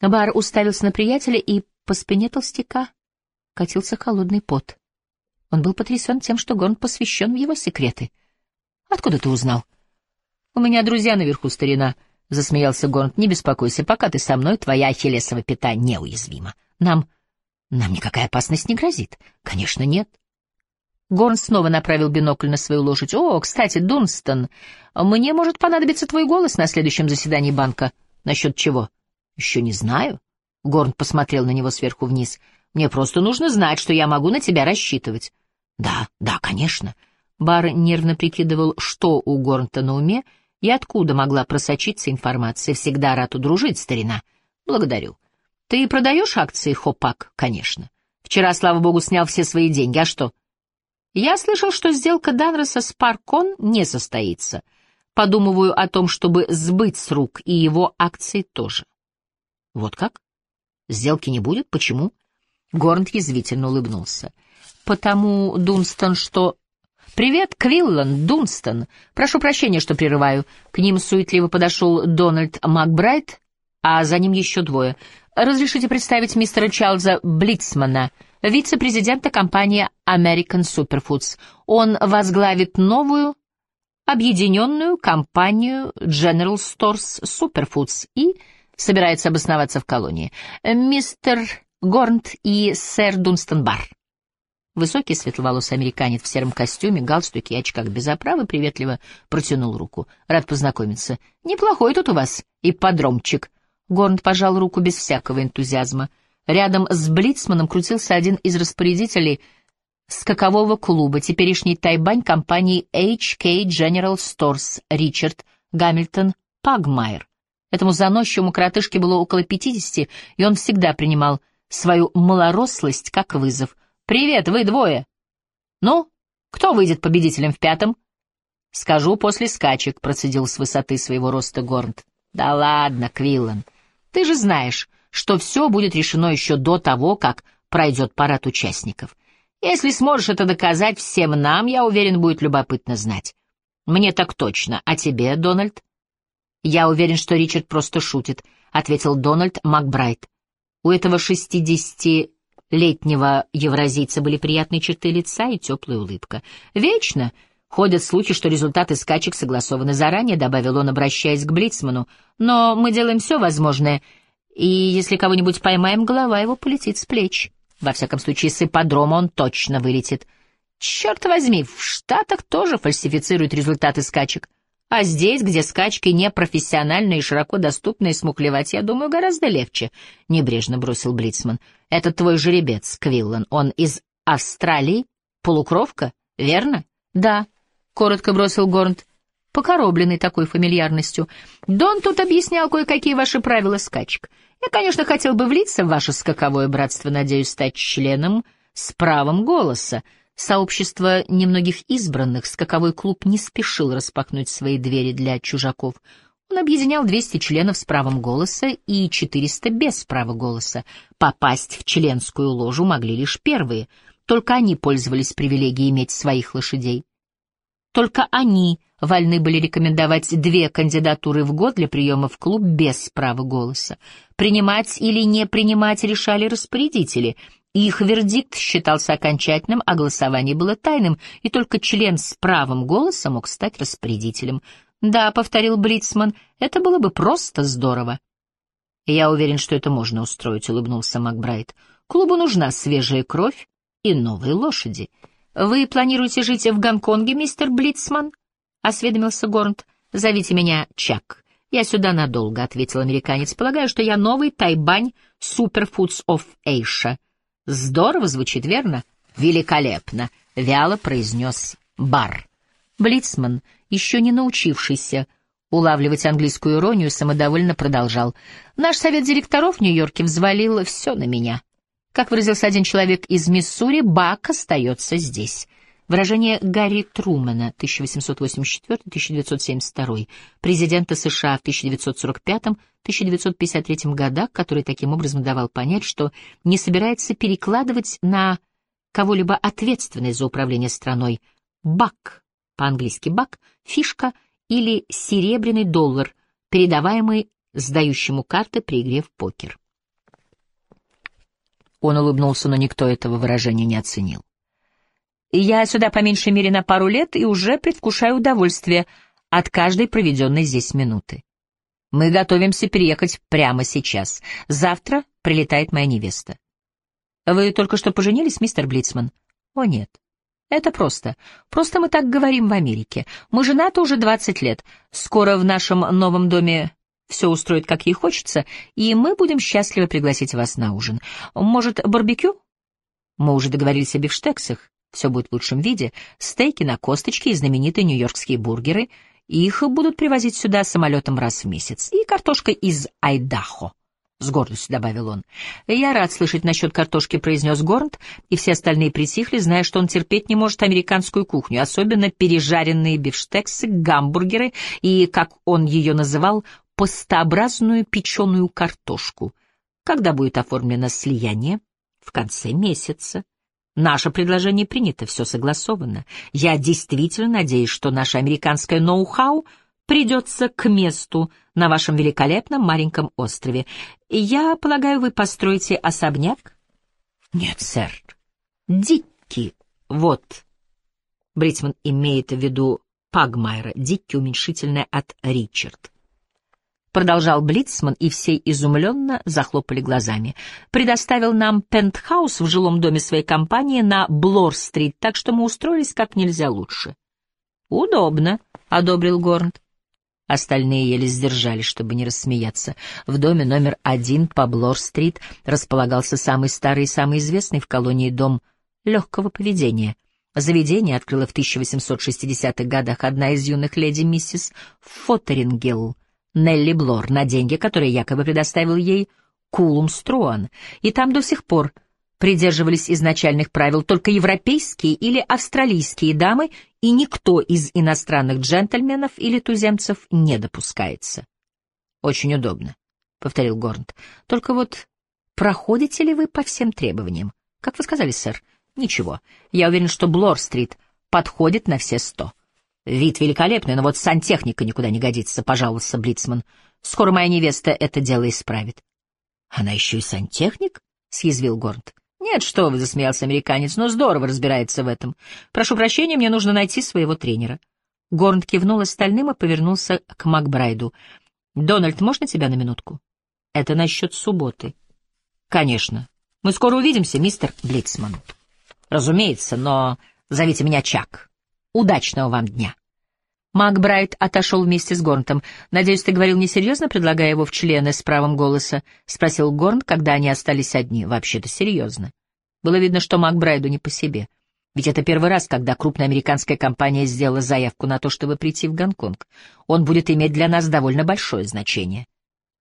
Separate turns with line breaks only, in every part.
Бар уставился на приятеля, и по спине толстяка катился холодный пот. Он был потрясен тем, что Горн посвящен в его секреты. «Откуда ты узнал?» «У меня друзья наверху, старина», — засмеялся Горн. «Не беспокойся, пока ты со мной, твоя ахиллесова пята неуязвима. Нам... нам никакая опасность не грозит». «Конечно, нет». Горн снова направил бинокль на свою лошадь. «О, кстати, Дунстон, мне может понадобиться твой голос на следующем заседании банка. Насчет чего?» «Еще не знаю». Горн посмотрел на него сверху вниз. «Мне просто нужно знать, что я могу на тебя рассчитывать». «Да, да, конечно». Бар нервно прикидывал, что у Горнта на уме и откуда могла просочиться информация. «Всегда рад удружить, старина». «Благодарю». «Ты продаешь акции Хопак?» «Конечно». «Вчера, слава богу, снял все свои деньги. А что?» Я слышал, что сделка Данроса с Паркон не состоится. Подумываю о том, чтобы сбыть с рук и его акции тоже. Вот как? Сделки не будет? Почему? Горнт язвительно улыбнулся. Потому, Дунстон, что... «Привет, Квиллан, Дунстон. Прошу прощения, что прерываю». К ним суетливо подошел Дональд Макбрайт, а за ним еще двое. «Разрешите представить мистера Чарльза Блицмана?» вице-президента компании American Superfoods. Он возглавит новую объединенную компанию General Stores Superfoods и собирается обосноваться в колонии. Мистер Горнт и сэр Дунстон Бар. Высокий светловолосый американец в сером костюме, галстуке и очках без оправы приветливо протянул руку. Рад познакомиться. Неплохой тут у вас и подромчик. Горнт пожал руку без всякого энтузиазма. Рядом с Блицманом крутился один из распорядителей скакового клуба, теперешний тайбань компании HK General Stores, Ричард Гамильтон Пагмайер. Этому заносчивому коротышке было около пятидесяти, и он всегда принимал свою малорослость как вызов. «Привет, вы двое!» «Ну, кто выйдет победителем в пятом?» «Скажу после скачек», — процедил с высоты своего роста Горнт. «Да ладно, Квиллан, ты же знаешь, что все будет решено еще до того, как пройдет парад участников. Если сможешь это доказать всем нам, я уверен, будет любопытно знать. Мне так точно. А тебе, Дональд? Я уверен, что Ричард просто шутит, — ответил Дональд Макбрайт. У этого шестидесятилетнего евразийца были приятные черты лица и теплая улыбка. Вечно ходят слухи, что результаты скачек согласованы заранее, — добавил он, обращаясь к Блицману. Но мы делаем все возможное — и если кого-нибудь поймаем, голова его полетит с плеч. Во всяком случае, с ипподрома он точно вылетит. Черт возьми, в Штатах тоже фальсифицируют результаты скачек. А здесь, где скачки непрофессиональные и широко доступные, смуклевать, я думаю, гораздо легче, — небрежно бросил Блицман. — Это твой жеребец, Квиллан. Он из Австралии? Полукровка? Верно? — Да, — коротко бросил Горнт покоробленный такой фамильярностью. Дон тут объяснял кое-какие ваши правила скачек. Я, конечно, хотел бы влиться в ваше скаковое братство, надеюсь стать членом с правом голоса. Сообщество немногих избранных скаковой клуб не спешил распахнуть свои двери для чужаков. Он объединял 200 членов с правом голоса и 400 без права голоса. Попасть в членскую ложу могли лишь первые, только они пользовались привилегией иметь своих лошадей. Только они вольны были рекомендовать две кандидатуры в год для приема в клуб без права голоса. Принимать или не принимать решали распорядители. Их вердикт считался окончательным, а голосование было тайным, и только член с правом голоса мог стать распорядителем. «Да», — повторил Блицман, — «это было бы просто здорово». «Я уверен, что это можно устроить», — улыбнулся Макбрайт. «Клубу нужна свежая кровь и новые лошади». «Вы планируете жить в Гонконге, мистер Блицман?» — осведомился Горнт. «Зовите меня Чак. Я сюда надолго», — ответил американец. «Полагаю, что я новый Тайбань Superfoods of Asia». «Здорово звучит, верно?» «Великолепно», — вяло произнес Бар. Блицман, еще не научившийся улавливать английскую иронию, самодовольно продолжал. «Наш совет директоров в Нью-Йорке взвалил все на меня». Как выразился один человек из Миссури, Бак остается здесь. Выражение Гарри Трумэна, 1884-1972, президента США в 1945-1953 годах, который таким образом давал понять, что не собирается перекладывать на кого-либо ответственность за управление страной. Бак, по-английски бак, фишка или серебряный доллар, передаваемый сдающему карты при игре в покер. Он улыбнулся, но никто этого выражения не оценил. «Я сюда по меньшей мере на пару лет и уже предвкушаю удовольствие от каждой проведенной здесь минуты. Мы готовимся переехать прямо сейчас. Завтра прилетает моя невеста. Вы только что поженились, мистер Блицман? О, нет. Это просто. Просто мы так говорим в Америке. Мы женаты уже 20 лет. Скоро в нашем новом доме все устроит, как ей хочется, и мы будем счастливы пригласить вас на ужин. Может, барбекю? Мы уже договорились о бифштексах. Все будет в лучшем виде. Стейки на косточке и знаменитые нью-йоркские бургеры. Их будут привозить сюда самолетом раз в месяц. И картошка из Айдахо. — с гордостью добавил он. «Я рад слышать насчет картошки», — произнес Горнт, и все остальные притихли, зная, что он терпеть не может американскую кухню, особенно пережаренные бифштексы, гамбургеры и, как он ее называл, пастообразную печеную картошку. Когда будет оформлено слияние? В конце месяца. Наше предложение принято, все согласовано. Я действительно надеюсь, что наше американское ноу-хау — придется к месту на вашем великолепном маленьком острове. Я полагаю, вы построите особняк? Нет, сэр. Дикки. Вот. Бритман имеет в виду Пагмайра. Дикки уменьшительное от Ричард. Продолжал Блицман, и все изумленно захлопали глазами. Предоставил нам пентхаус в жилом доме своей компании на Блор-стрит, так что мы устроились как нельзя лучше. «Удобно», — одобрил Горнт. Остальные еле сдержались, чтобы не рассмеяться. В доме номер один по Блор-стрит располагался самый старый и самый известный в колонии дом легкого поведения. Заведение открыла в 1860-х годах одна из юных леди миссис Фоттерингелл, Нелли Блор, на деньги, которые якобы предоставил ей Кулум Струан, и там до сих пор придерживались изначальных правил только европейские или австралийские дамы, и никто из иностранных джентльменов или туземцев не допускается. «Очень удобно», — повторил Горнт. «Только вот проходите ли вы по всем требованиям? Как вы сказали, сэр? Ничего. Я уверен, что Блор-стрит подходит на все сто». «Вид великолепный, но вот сантехника никуда не годится», — пожаловался Блицман. «Скоро моя невеста это дело исправит». «Она еще и сантехник?» — съязвил Горнт. «Нет, что вы», — засмеялся американец, — «но здорово разбирается в этом. Прошу прощения, мне нужно найти своего тренера». Горн кивнул остальным и повернулся к Макбрайду. «Дональд, можно тебя на минутку?» «Это насчет субботы». «Конечно. Мы скоро увидимся, мистер Блицман». «Разумеется, но зовите меня Чак. Удачного вам дня». Макбрайт отошел вместе с Горнтом. «Надеюсь, ты говорил несерьезно, предлагая его в члены с правом голоса?» — спросил Горнт, когда они остались одни. «Вообще-то серьезно». Было видно, что Макбрайду не по себе. Ведь это первый раз, когда крупная американская компания сделала заявку на то, чтобы прийти в Гонконг. Он будет иметь для нас довольно большое значение.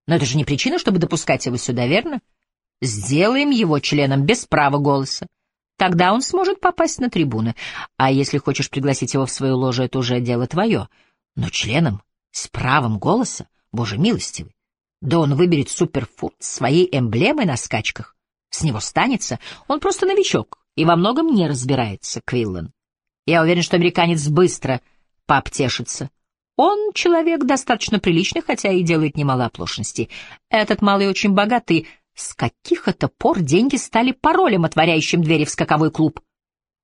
Но это же не причина, чтобы допускать его сюда, верно? Сделаем его членом без права голоса. Тогда он сможет попасть на трибуны. А если хочешь пригласить его в свою ложу, это уже дело твое. Но членом, с правом голоса, боже милостивый, да он выберет суперфуд своей эмблемой на скачках. С него станется. Он просто новичок и во многом не разбирается, Квиллан. Я уверен, что американец быстро пообтешится. Он человек достаточно приличный, хотя и делает немало оплошностей. Этот малый очень богатый, с каких это пор деньги стали паролем, отворяющим двери в скаковой клуб?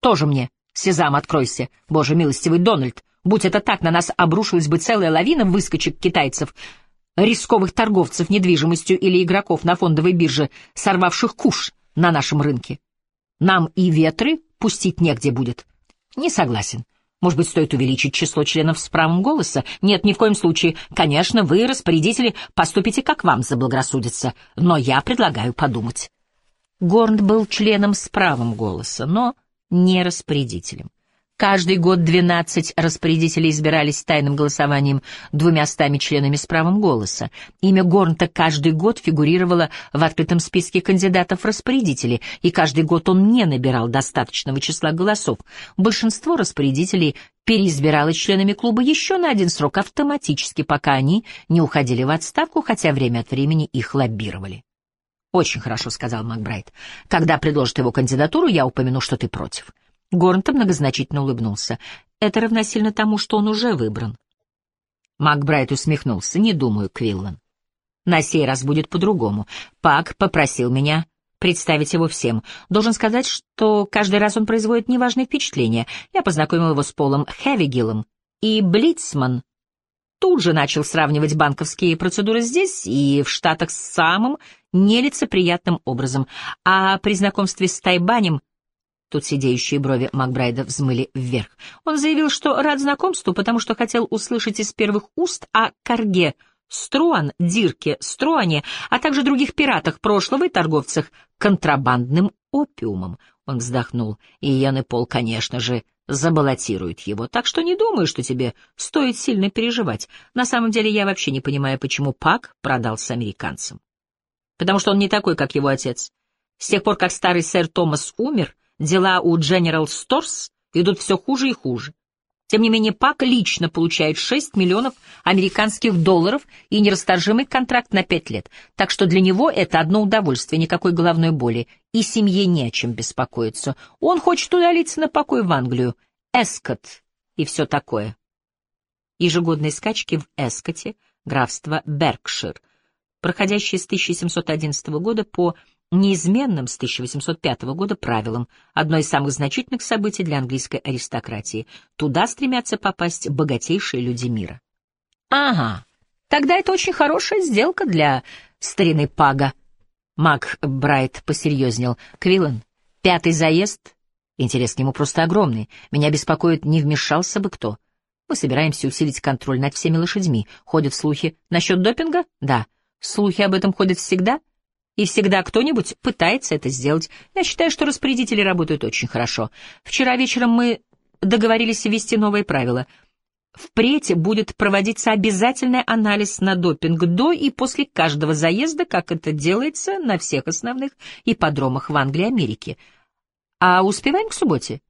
Тоже мне. Сезам, откройся. Боже милостивый Дональд. Будь это так, на нас обрушилась бы целая лавина выскочек китайцев, рисковых торговцев недвижимостью или игроков на фондовой бирже, сорвавших куш на нашем рынке. Нам и ветры пустить негде будет. Не согласен. Может быть, стоит увеличить число членов с правом голоса? Нет, ни в коем случае. Конечно, вы, распорядители, поступите, как вам заблагорассудится, но я предлагаю подумать. Горн был членом с правом голоса, но не распорядителем. Каждый год 12 распорядителей избирались тайным голосованием двумя стами членами с правом голоса. Имя Горнта каждый год фигурировало в открытом списке кандидатов в распорядители, и каждый год он не набирал достаточного числа голосов. Большинство распорядителей переизбиралось членами клуба еще на один срок автоматически, пока они не уходили в отставку, хотя время от времени их лоббировали. «Очень хорошо», — сказал Макбрайт. «Когда предложат его кандидатуру, я упомяну, что ты против». Горнто многозначительно улыбнулся. Это равносильно тому, что он уже выбран. Макбрайт усмехнулся. «Не думаю, Квиллан. На сей раз будет по-другому. Пак попросил меня представить его всем. Должен сказать, что каждый раз он производит неважное впечатление. Я познакомил его с Полом Хевигиллом, и Блицман тут же начал сравнивать банковские процедуры здесь и в Штатах с самым нелицеприятным образом. А при знакомстве с Тайбанем Тут сидеющие брови Макбрайда взмыли вверх. Он заявил, что рад знакомству, потому что хотел услышать из первых уст о Карге Струан, Дирке, Струане, а также других пиратах прошлого и торговцах контрабандным опиумом. Он вздохнул, и Ян и Пол, конечно же, забаллотируют его, так что не думаю, что тебе стоит сильно переживать. На самом деле я вообще не понимаю, почему Пак продался американцам. Потому что он не такой, как его отец. С тех пор, как старый сэр Томас умер, дела у General Stores идут все хуже и хуже. Тем не менее, ПАК лично получает 6 миллионов американских долларов и нерасторжимый контракт на 5 лет, так что для него это одно удовольствие, никакой головной боли, и семье не о чем беспокоиться. Он хочет удалиться на покой в Англию, Эскот и все такое. Ежегодные скачки в Эскоте, графство Беркшир, проходящие с 1711 года по неизменным с 1805 года правилам, одно из самых значительных событий для английской аристократии. Туда стремятся попасть богатейшие люди мира. Ага, тогда это очень хорошая сделка для старины Пага. Мак Брайт посерьезнел. Квиллен, пятый заезд. Интерес к нему просто огромный. Меня беспокоит, не вмешался бы кто. Мы собираемся усилить контроль над всеми лошадьми. Ходят слухи. Насчет допинга? Да. Слухи об этом ходят всегда? — и всегда кто-нибудь пытается это сделать. Я считаю, что распорядители работают очень хорошо. Вчера вечером мы договорились ввести новые правила. Впредь будет проводиться обязательный анализ на допинг до и после каждого заезда, как это делается на всех основных ипподромах в Англии и Америке. А успеваем к субботе?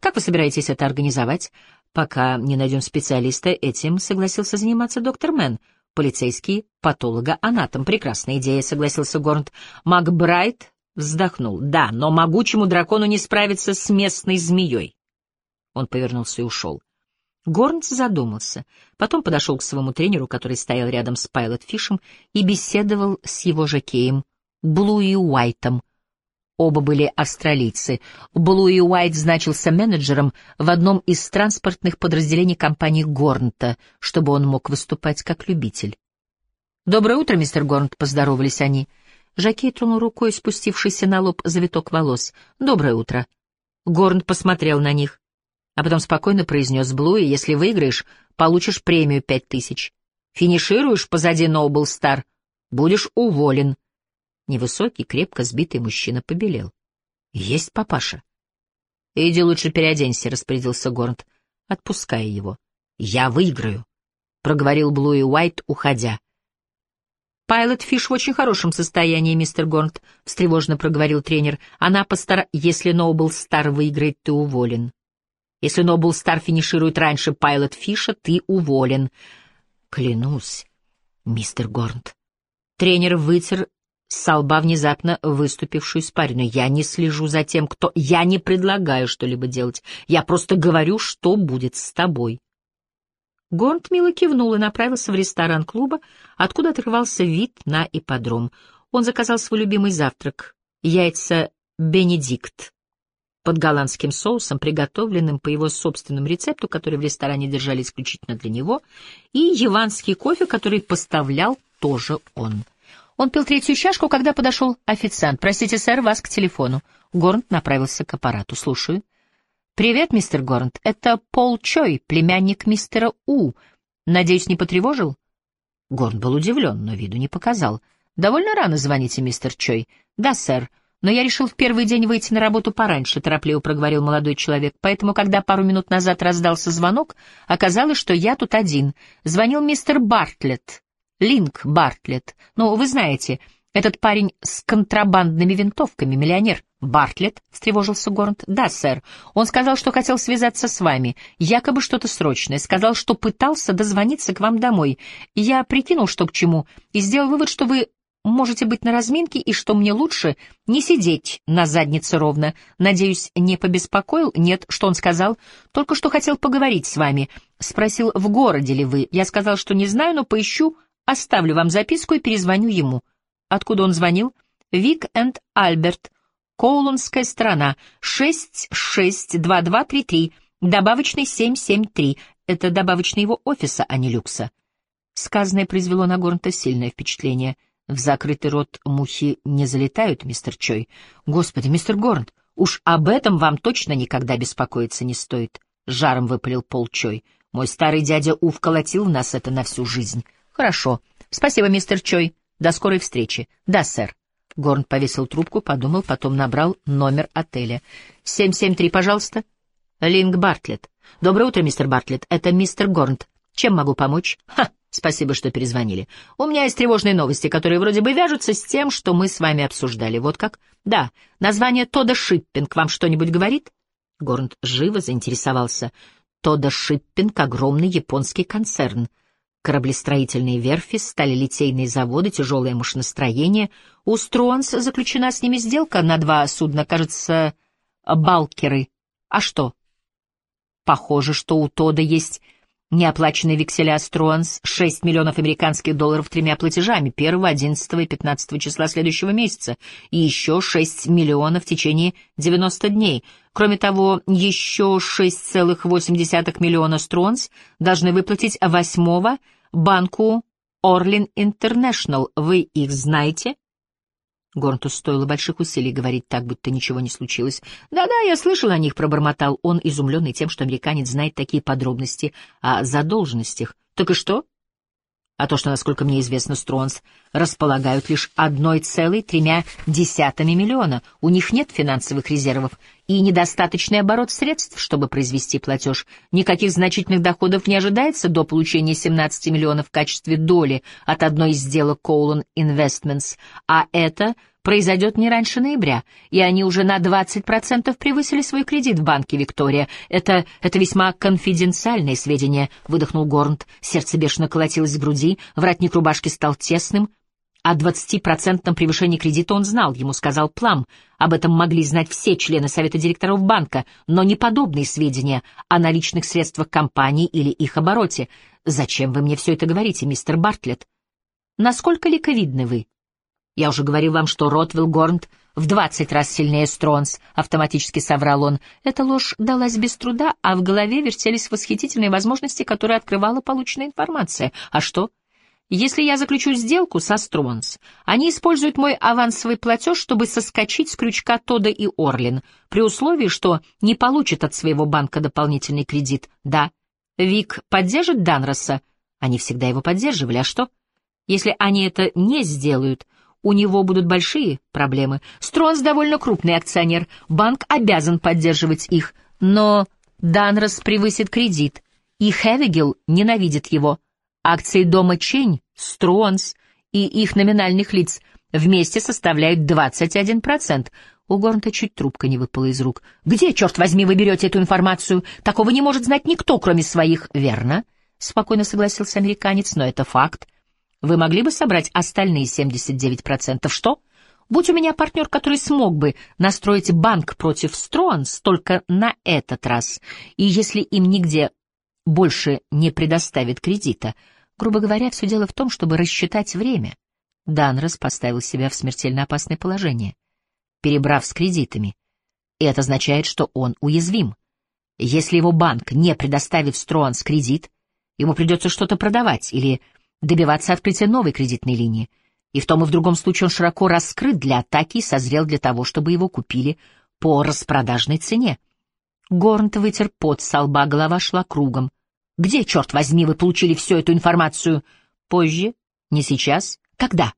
Как вы собираетесь это организовать? Пока не найдем специалиста, этим согласился заниматься доктор Мэн — полицейский патолога-анатом. Прекрасная идея, согласился Горнт. Макбрайт вздохнул. Да, но могучему дракону не справиться с местной змеей. Он повернулся и ушел. Горнт задумался, потом подошел к своему тренеру, который стоял рядом с Пайлот Фишем, и беседовал с его жокеем Блуи Уайтом, Оба были австралийцы. Блуи Уайт значился менеджером в одном из транспортных подразделений компании Горнта, чтобы он мог выступать как любитель. «Доброе утро, мистер Горнт», — поздоровались они. Жакей тронул рукой спустившийся на лоб завиток волос. «Доброе утро». Горнт посмотрел на них, а потом спокойно произнес Блуи, «Если выиграешь, получишь премию пять тысяч. Финишируешь позади Ноубл Стар, будешь уволен». Невысокий, крепко сбитый мужчина побелел. «Есть папаша?» «Иди лучше переоденься», — распорядился Горнт, отпуская его. «Я выиграю», — проговорил Блуи Уайт, уходя. «Пайлот Фиш в очень хорошем состоянии, мистер Горнт», — встревожно проговорил тренер. «Она постара... Если Ноубл Стар выиграет, ты уволен. Если Ноубл Стар финиширует раньше Пайлот Фиша, ты уволен». «Клянусь, мистер Горнт». Тренер вытер с лба внезапно выступившую испарину. «Я не слежу за тем, кто... Я не предлагаю что-либо делать. Я просто говорю, что будет с тобой». Гонт мило кивнул и направился в ресторан клуба, откуда отрывался вид на ипподром. Он заказал свой любимый завтрак — яйца «Бенедикт» под голландским соусом, приготовленным по его собственному рецепту, который в ресторане держали исключительно для него, и яванский кофе, который поставлял тоже он. Он пил третью чашку, когда подошел официант. «Простите, сэр, вас к телефону». Горнт направился к аппарату. «Слушаю». «Привет, мистер Горнт. Это Пол Чой, племянник мистера У. Надеюсь, не потревожил?» Горнт был удивлен, но виду не показал. «Довольно рано звоните, мистер Чой». «Да, сэр. Но я решил в первый день выйти на работу пораньше», — торопливо проговорил молодой человек. «Поэтому, когда пару минут назад раздался звонок, оказалось, что я тут один. Звонил мистер Бартлетт. Линк Бартлетт. Ну, вы знаете, этот парень с контрабандными винтовками, миллионер. Бартлетт, встревожился Горнт. Да, сэр. Он сказал, что хотел связаться с вами. Якобы что-то срочное. Сказал, что пытался дозвониться к вам домой. Я прикинул, что к чему, и сделал вывод, что вы можете быть на разминке и что мне лучше не сидеть на заднице ровно. Надеюсь, не побеспокоил? Нет, что он сказал? Только что хотел поговорить с вами. Спросил, в городе ли вы. Я сказал, что не знаю, но поищу Оставлю вам записку и перезвоню ему. Откуда он звонил? Вик энд Альберт, Коулунская сторона, 662233, добавочный 773. Это добавочный его офиса, а не люкса. Сказанное произвело на Горнта сильное впечатление. В закрытый рот мухи не залетают, мистер Чой. Господи, мистер Горнт, уж об этом вам точно никогда беспокоиться не стоит. Жаром выпалил Пол Чой. Мой старый дядя Ув колотил нас это на всю жизнь. Хорошо. Спасибо, мистер Чой. До скорой встречи. Да, сэр. Горн повесил трубку, подумал, потом набрал номер отеля. «773, пожалуйста». «Линк Бартлетт». «Доброе утро, мистер Бартлетт. Это мистер Горнт. Чем могу помочь?» «Ха, спасибо, что перезвонили. У меня есть тревожные новости, которые вроде бы вяжутся с тем, что мы с вами обсуждали. Вот как?» «Да. Название Тода Шиппинг вам что-нибудь говорит?» Горнт живо заинтересовался. Тода Шиппинг — огромный японский концерн — кораблестроительные верфи, сталелитейные заводы, тяжелое машиностроение. У Струанс заключена с ними сделка на два судна, кажется, балкеры. А что? Похоже, что у Тода есть неоплаченные векселя Струанс 6 миллионов американских долларов тремя платежами 1, 11 и 15 числа следующего месяца, и еще 6 миллионов в течение 90 дней. Кроме того, еще 6,8 миллиона Струанс должны выплатить 8 банку Орлин Интернешнл. Вы их знаете? Горнту стоило больших усилий говорить так, будто ничего не случилось. «Да-да, я слышал о них», — пробормотал он, изумленный тем, что американец знает такие подробности о задолженностях. «Так и что?» А то, что, насколько мне известно, Стронс располагают лишь одной целой тремя десятыми миллиона. У них нет финансовых резервов и недостаточный оборот средств, чтобы произвести платеж. Никаких значительных доходов не ожидается до получения 17 миллионов в качестве доли от одной из сделок Coulon Investments, а это произойдет не раньше ноября, и они уже на 20% превысили свой кредит в банке Виктория. Это, это весьма конфиденциальные сведения, выдохнул Горнт. Сердце бешено колотилось в груди, воротник рубашки стал тесным. О 20% превышении кредита он знал, ему сказал Плам. Об этом могли знать все члены совета директоров банка, но не подобные сведения о наличных средствах компании или их обороте. Зачем вы мне все это говорите, мистер Бартлетт? Насколько ликовидны вы? Я уже говорил вам, что Ротвилл Горнт в двадцать раз сильнее Стронс, автоматически соврал он. Эта ложь далась без труда, а в голове вертелись восхитительные возможности, которые открывала полученная информация. А что? Если я заключу сделку со Стронс, они используют мой авансовый платеж, чтобы соскочить с крючка Тода и Орлин, при условии, что не получат от своего банка дополнительный кредит. Да, Вик поддержит Данроса. Они всегда его поддерживали, а что? Если они это не сделают, у него будут большие проблемы. Стронс довольно крупный акционер, банк обязан поддерживать их, но Данрос превысит кредит, и Хевигел ненавидит его. Акции дома Чень, Стронс и их номинальных лиц вместе составляют 21%. У Горнта чуть трубка не выпала из рук. «Где, черт возьми, вы берете эту информацию? Такого не может знать никто, кроме своих». «Верно», — спокойно согласился американец, — «но это факт. Вы могли бы собрать остальные 79%? Что? Будь у меня партнер, который смог бы настроить банк против Стронс только на этот раз, и если им нигде больше не предоставит кредита, грубо говоря, все дело в том, чтобы рассчитать время. Данрос поставил себя в смертельно опасное положение, перебрав с кредитами. И это означает, что он уязвим. Если его банк не предоставит Стронс кредит, ему придется что-то продавать или добиваться открытия новой кредитной линии. И в том и в другом случае он широко раскрыт для атаки и созрел для того, чтобы его купили по распродажной цене. Горнт вытер пот со лба, голова шла кругом. «Где, черт возьми, вы получили всю эту информацию?» «Позже. Не сейчас. Когда?»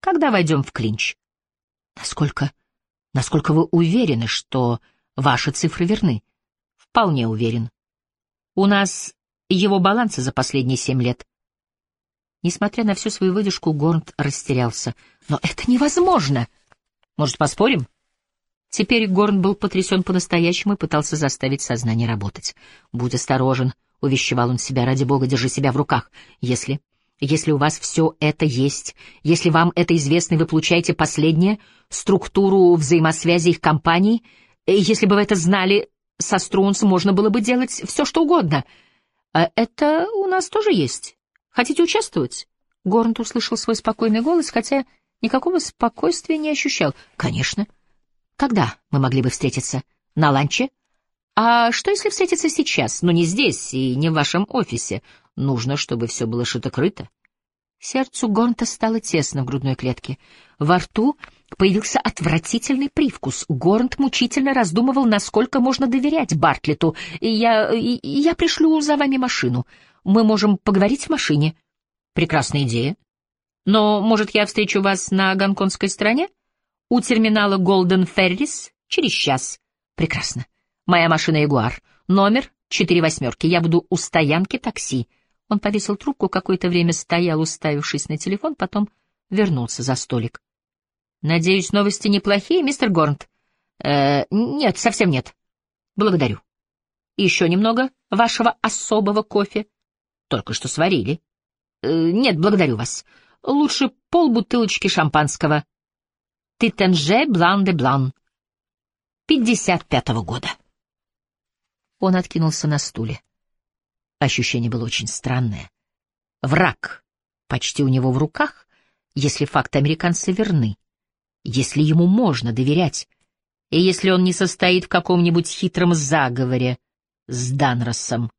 «Когда войдем в клинч?» «Насколько... насколько вы уверены, что ваши цифры верны?» «Вполне уверен. У нас его балансы за последние семь лет. Несмотря на всю свою выдержку, Горнт растерялся. «Но это невозможно!» «Может, поспорим?» Теперь Горн был потрясен по-настоящему и пытался заставить сознание работать. «Будь осторожен», — увещевал он себя, — «ради бога, держи себя в руках. Если... если у вас все это есть, если вам это известно, и вы получаете последнее, структуру взаимосвязи их компаний, э, если бы вы это знали, со Струнс можно было бы делать все, что угодно. А это у нас тоже есть. Хотите участвовать?» Горнт услышал свой спокойный голос, хотя никакого спокойствия не ощущал. Конечно. Когда мы могли бы встретиться? На ланче? А что, если встретиться сейчас? Но не здесь и не в вашем офисе. Нужно, чтобы все было шито-крыто. Сердцу Гонта стало тесно в грудной клетке. Во рту появился отвратительный привкус. Горнт мучительно раздумывал, насколько можно доверять Бартлету. «Я... я пришлю за вами машину. Мы можем поговорить в машине». «Прекрасная идея. Но, может, я встречу вас на гонконгской стороне? У терминала Голден Феррис? Через час. Прекрасно. Моя машина Ягуар. Номер четыре восьмерки. Я буду у стоянки такси. Он повесил трубку, какое-то время стоял, уставившись на телефон, потом вернулся за столик. Надеюсь, новости неплохие, мистер Горнт? Э, нет, совсем нет. Благодарю. Еще немного вашего особого кофе. Только что сварили. Э, нет, благодарю вас. Лучше полбутылочки шампанского. Титенже Блан де Блан. Пятьдесят пятого года. Он откинулся на стуле. Ощущение было очень странное. Враг почти у него в руках, если факты американца верны, если ему можно доверять, и если он не состоит в каком-нибудь хитром заговоре с Данросом.